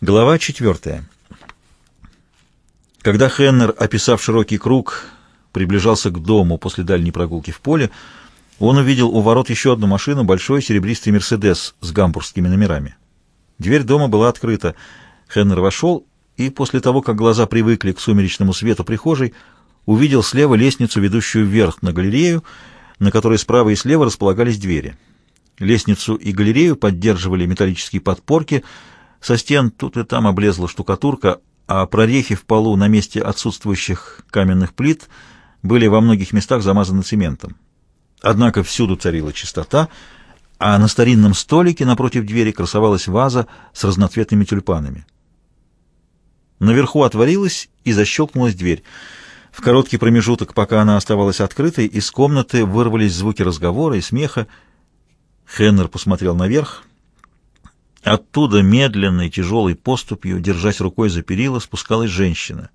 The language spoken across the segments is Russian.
Глава четвертая. Когда Хеннер, описав широкий круг, приближался к дому после дальней прогулки в поле, он увидел у ворот еще одну машину, большой серебристый «Мерседес» с гамбургскими номерами. Дверь дома была открыта. Хеннер вошел и, после того, как глаза привыкли к сумеречному свету прихожей, увидел слева лестницу, ведущую вверх на галерею, на которой справа и слева располагались двери. Лестницу и галерею поддерживали металлические подпорки, со стен тут и там облезла штукатурка, а прорехи в полу на месте отсутствующих каменных плит были во многих местах замазаны цементом. Однако всюду царила чистота, а на старинном столике напротив двери красовалась ваза с разноцветными тюльпанами. Наверху отворилась и защелкнулась дверь. В короткий промежуток, пока она оставалась открытой, из комнаты вырвались звуки разговора и смеха. Хеннер посмотрел наверх. Оттуда медленной, тяжелой поступью, держась рукой за перила, спускалась женщина.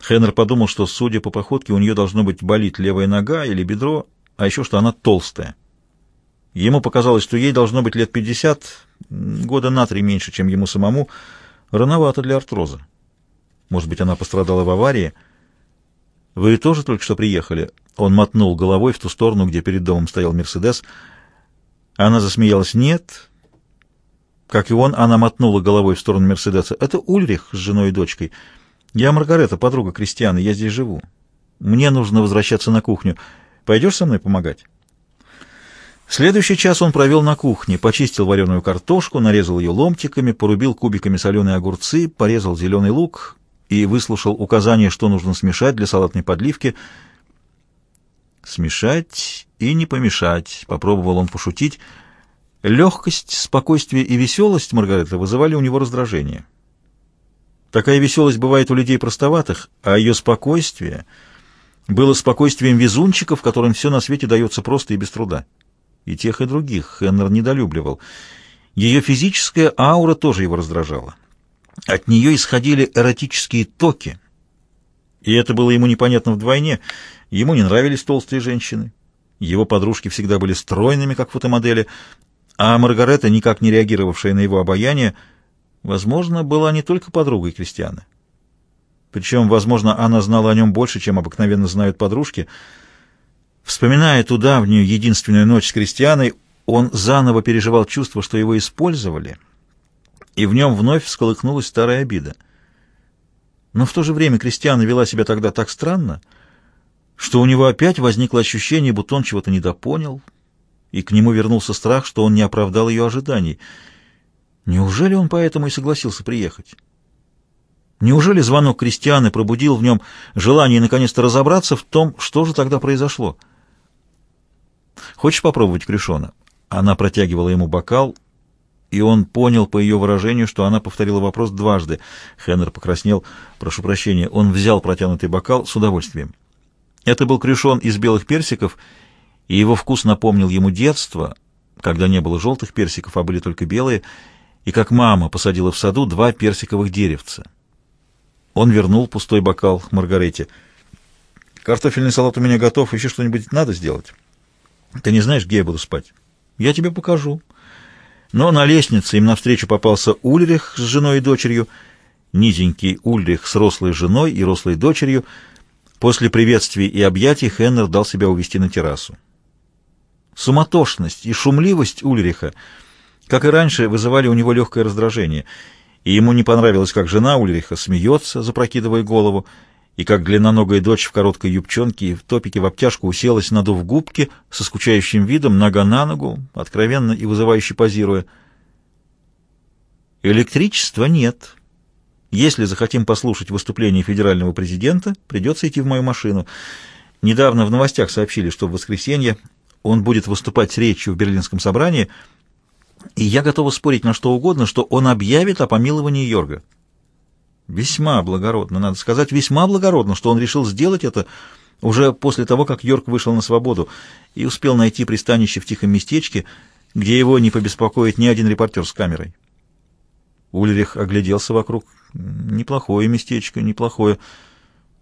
Хеннер подумал, что, судя по походке, у нее должно быть болит левая нога или бедро, а еще что она толстая. Ему показалось, что ей должно быть лет пятьдесят, года на три меньше, чем ему самому, рановато для артроза. Может быть, она пострадала в аварии. «Вы тоже только что приехали?» Он мотнул головой в ту сторону, где перед домом стоял «Мерседес». Она засмеялась. «Нет». Как и он, она мотнула головой в сторону «Мерседеса». «Это Ульрих с женой и дочкой. Я Маргарета, подруга Кристианы, я здесь живу. Мне нужно возвращаться на кухню. Пойдешь со мной помогать?» Следующий час он провел на кухне, почистил вареную картошку, нарезал ее ломтиками, порубил кубиками соленые огурцы, порезал зеленый лук и выслушал указания, что нужно смешать для салатной подливки. «Смешать и не помешать», — попробовал он пошутить. Легкость, спокойствие и веселость Маргареты вызывали у него раздражение. Такая веселость бывает у людей простоватых, а ее спокойствие было спокойствием везунчиков, которым все на свете дается просто и без труда. И тех, и других Хеннер недолюбливал. Ее физическая аура тоже его раздражала. От нее исходили эротические токи, и это было ему непонятно вдвойне. Ему не нравились толстые женщины. Его подружки всегда были стройными, как фотомодели, а Маргарета, никак не реагировавшая на его обаяние, возможно, была не только подругой Кристиана. Причем, возможно, она знала о нем больше, чем обыкновенно знают подружки — Вспоминая ту давнюю единственную ночь с крестьяной, он заново переживал чувство, что его использовали, и в нем вновь всколыхнулась старая обида. Но в то же время крестьяна вела себя тогда так странно, что у него опять возникло ощущение, будто он чего-то недопонял, и к нему вернулся страх, что он не оправдал ее ожиданий. Неужели он поэтому и согласился приехать? Неужели звонок крестьяны пробудил в нем желание наконец-то разобраться в том, что же тогда произошло? Хочешь попробовать крюшона?» Она протягивала ему бокал, и он понял по ее выражению, что она повторила вопрос дважды. Хеннер покраснел. «Прошу прощения». Он взял протянутый бокал с удовольствием. Это был крюшон из белых персиков, и его вкус напомнил ему детство, когда не было желтых персиков, а были только белые, и как мама посадила в саду два персиковых деревца. Он вернул пустой бокал Маргарете. «Картофельный салат у меня готов, еще что-нибудь надо сделать?» Ты не знаешь, где я буду спать? Я тебе покажу. Но на лестнице им навстречу попался Ульрих с женой и дочерью, низенький Ульрих с рослой женой и рослой дочерью. После приветствий и объятий Хеннер дал себя увести на террасу. Суматошность и шумливость Ульриха, как и раньше, вызывали у него легкое раздражение, и ему не понравилось, как жена Ульриха смеется, запрокидывая голову, и как длинноногая дочь в короткой юбчонке и в топике в обтяжку уселась, надув губки, со скучающим видом, нога на ногу, откровенно и вызывающе позируя. Электричества нет. Если захотим послушать выступление федерального президента, придется идти в мою машину. Недавно в новостях сообщили, что в воскресенье он будет выступать с речью в Берлинском собрании, и я готова спорить на что угодно, что он объявит о помиловании Йорга. Весьма благородно, надо сказать, весьма благородно, что он решил сделать это уже после того, как Йорк вышел на свободу и успел найти пристанище в тихом местечке, где его не побеспокоит ни один репортер с камерой. Ульрих огляделся вокруг. Неплохое местечко, неплохое.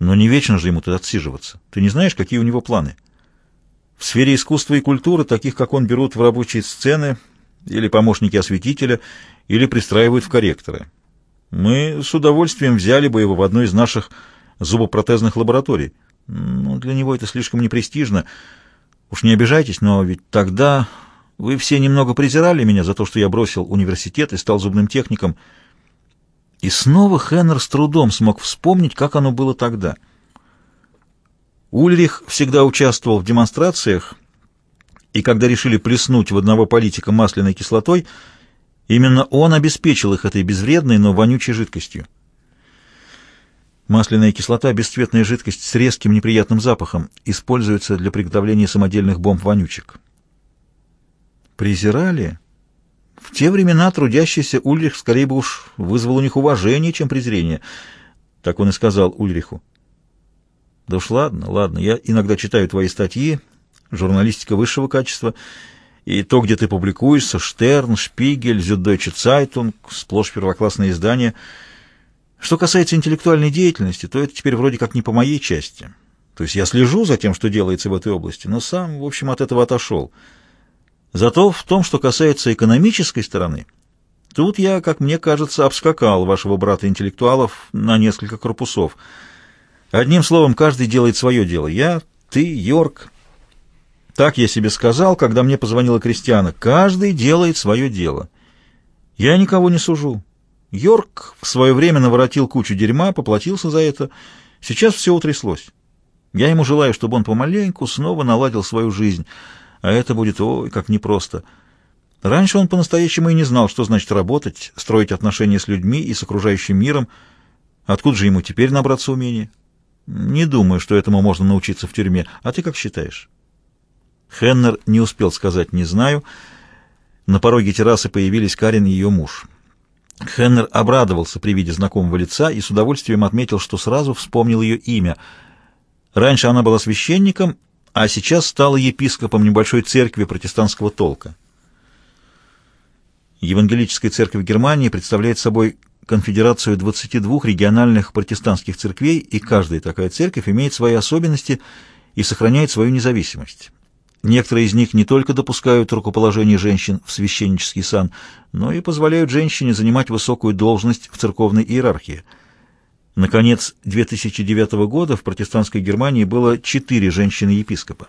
Но не вечно же ему тут отсиживаться. Ты не знаешь, какие у него планы? В сфере искусства и культуры, таких как он, берут в рабочие сцены, или помощники осветителя, или пристраивают в корректоры. Мы с удовольствием взяли бы его в одну из наших зубопротезных лабораторий. Но для него это слишком непрестижно. Уж не обижайтесь, но ведь тогда вы все немного презирали меня за то, что я бросил университет и стал зубным техником. И снова Хеннер с трудом смог вспомнить, как оно было тогда. Ульрих всегда участвовал в демонстрациях, и когда решили плеснуть в одного политика масляной кислотой, именно он обеспечил их этой безвредной, но вонючей жидкостью. Масляная кислота – бесцветная жидкость с резким неприятным запахом, используется для приготовления самодельных бомб-вонючек. Презирали? В те времена трудящийся Ульрих скорее бы уж вызвал у них уважение, чем презрение. Так он и сказал Ульриху. Да уж ладно, ладно, я иногда читаю твои статьи, журналистика высшего качества, и то, где ты публикуешься, Stern, Spiegel, Süddeutsche Zeitung, сплошь первоклассные издания — что касается интеллектуальной деятельности, то это теперь вроде как не по моей части. То есть я слежу за тем, что делается в этой области, но сам, в общем, от этого отошел. Зато в том, что касается экономической стороны, тут я, как мне кажется, обскакал вашего брата-интеллектуалов на несколько корпусов. Одним словом, каждый делает свое дело. Я, ты, Йорк. Так я себе сказал, когда мне позвонила Кристиана. Каждый делает свое дело. Я никого не сужу. Йорк в свое время наворотил кучу дерьма, поплатился за это. Сейчас все утряслось. Я ему желаю, чтобы он помаленьку снова наладил свою жизнь, а это будет, ой, как непросто. Раньше он по-настоящему и не знал, что значит работать, строить отношения с людьми и с окружающим миром. Откуда же ему теперь набраться умения? Не думаю, что этому можно научиться в тюрьме. А ты как считаешь? Хеннер не успел сказать «не знаю». На пороге террасы появились Карин и ее муж. Хеннер обрадовался при виде знакомого лица и с удовольствием отметил, что сразу вспомнил ее имя. Раньше она была священником, а сейчас стала епископом небольшой церкви протестантского толка. Евангелическая церковь Германии представляет собой конфедерацию 22 региональных протестантских церквей, и каждая такая церковь имеет свои особенности и сохраняет свою независимость. Некоторые из них не только допускают рукоположение женщин в священнический сан, но и позволяют женщине занимать высокую должность в церковной иерархии. Наконец, 2009 года в протестантской Германии было четыре женщины-епископа.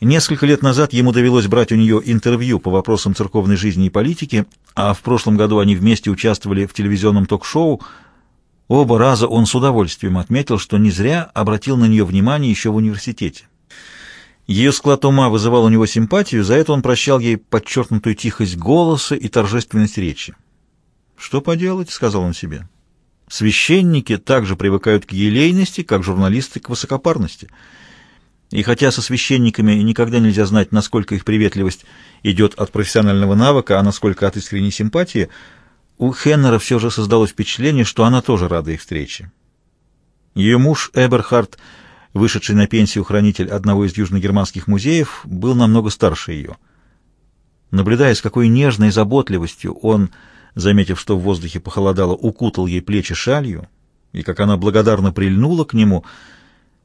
Несколько лет назад ему довелось брать у нее интервью по вопросам церковной жизни и политики, а в прошлом году они вместе участвовали в телевизионном ток-шоу. Оба раза он с удовольствием отметил, что не зря обратил на нее внимание еще в университете. Ее склад ума вызывал у него симпатию, за это он прощал ей подчеркнутую тихость голоса и торжественность речи. «Что поделать?» — сказал он себе. «Священники также привыкают к елейности, как журналисты к высокопарности. И хотя со священниками никогда нельзя знать, насколько их приветливость идет от профессионального навыка, а насколько от искренней симпатии, у Хеннера все же создалось впечатление, что она тоже рада их встрече. Ее муж Эберхард — Вышедший на пенсию хранитель одного из южногерманских музеев был намного старше ее. Наблюдая, с какой нежной заботливостью он, заметив, что в воздухе похолодало, укутал ей плечи шалью, и как она благодарно прильнула к нему,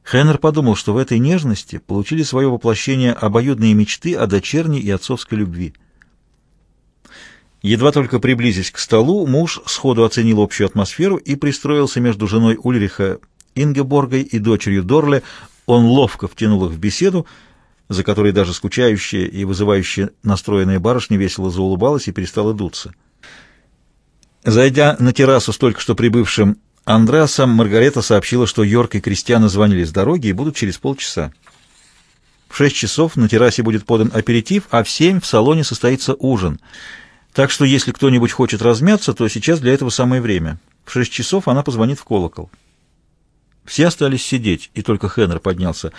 Хеннер подумал, что в этой нежности получили свое воплощение обоюдные мечты о дочерней и отцовской любви. Едва только приблизясь к столу, муж сходу оценил общую атмосферу и пристроился между женой Ульриха Ингеборгой и дочерью Дорле, он ловко втянул их в беседу, за которой даже скучающая и вызывающая настроенная барышня весело заулыбалась и перестала дуться. Зайдя на террасу с только что прибывшим Андреасом, Маргарета сообщила, что Йорк и Кристиана звонили с дороги и будут через полчаса. В шесть часов на террасе будет подан аперитив, а в семь в салоне состоится ужин. Так что если кто-нибудь хочет размяться, то сейчас для этого самое время. В шесть часов она позвонит в колокол. Все остались сидеть, и только Хеннер поднялся.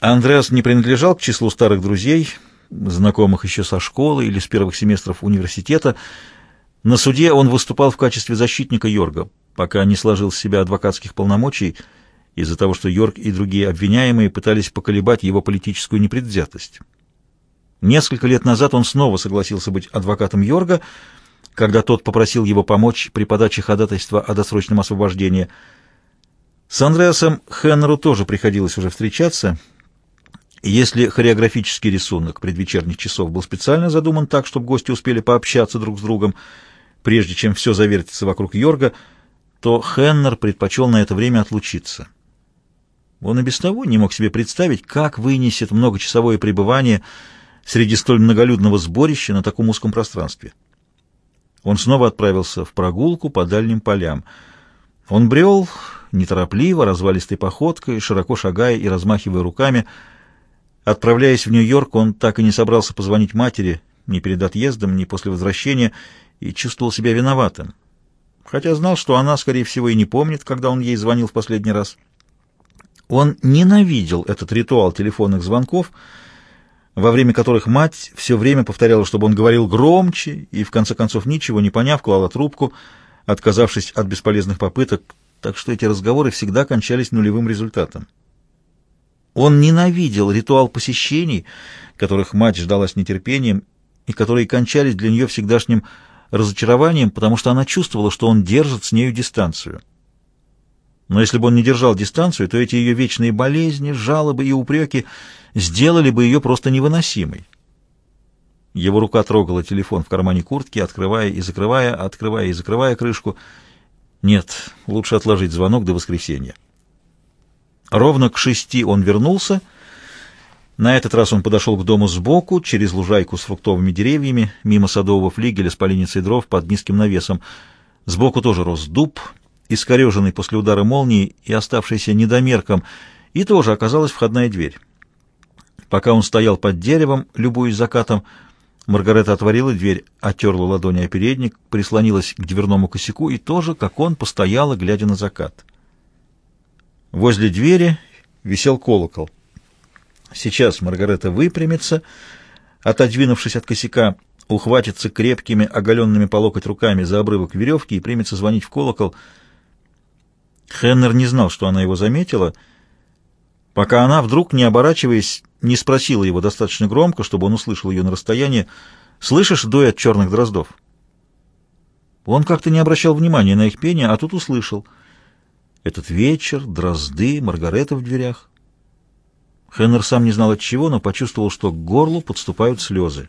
Андреас не принадлежал к числу старых друзей, знакомых еще со школы или с первых семестров университета. На суде он выступал в качестве защитника Йорга, пока не сложил с себя адвокатских полномочий из-за того, что Йорг и другие обвиняемые пытались поколебать его политическую непредвзятость. Несколько лет назад он снова согласился быть адвокатом Йорга, когда тот попросил его помочь при подаче ходатайства о досрочном освобождении – с Андреасом Хеннеру тоже приходилось уже встречаться. Если хореографический рисунок предвечерних часов был специально задуман так, чтобы гости успели пообщаться друг с другом, прежде чем все завертится вокруг Йорга, то Хеннер предпочел на это время отлучиться. Он и без того не мог себе представить, как вынесет многочасовое пребывание среди столь многолюдного сборища на таком узком пространстве. Он снова отправился в прогулку по дальним полям. Он брел неторопливо, развалистой походкой, широко шагая и размахивая руками. Отправляясь в Нью-Йорк, он так и не собрался позвонить матери ни перед отъездом, ни после возвращения, и чувствовал себя виноватым. Хотя знал, что она, скорее всего, и не помнит, когда он ей звонил в последний раз. Он ненавидел этот ритуал телефонных звонков, во время которых мать все время повторяла, чтобы он говорил громче, и, в конце концов, ничего не поняв, клала трубку, отказавшись от бесполезных попыток, так что эти разговоры всегда кончались нулевым результатом. Он ненавидел ритуал посещений, которых мать ждала с нетерпением, и которые кончались для нее всегдашним разочарованием, потому что она чувствовала, что он держит с нею дистанцию. Но если бы он не держал дистанцию, то эти ее вечные болезни, жалобы и упреки сделали бы ее просто невыносимой. Его рука трогала телефон в кармане куртки, открывая и закрывая, открывая и закрывая крышку. Нет, лучше отложить звонок до воскресенья. Ровно к шести он вернулся. На этот раз он подошел к дому сбоку, через лужайку с фруктовыми деревьями, мимо садового флигеля с поленницей дров под низким навесом. Сбоку тоже рос дуб, искореженный после удара молнии и оставшийся недомерком, и тоже оказалась входная дверь. Пока он стоял под деревом, любуясь закатом, Маргарета отворила дверь, оттерла ладони о передник, прислонилась к дверному косяку и тоже, как он, постояла, глядя на закат. Возле двери висел колокол. Сейчас Маргарета выпрямится, отодвинувшись от косяка, ухватится крепкими, оголенными по локоть руками за обрывок веревки и примется звонить в колокол — Хеннер не знал, что она его заметила, пока она, вдруг, не оборачиваясь, не спросила его достаточно громко, чтобы он услышал ее на расстоянии, «Слышишь дуэт черных дроздов?» Он как-то не обращал внимания на их пение, а тут услышал. Этот вечер, дрозды, Маргарета в дверях. Хеннер сам не знал от чего, но почувствовал, что к горлу подступают слезы.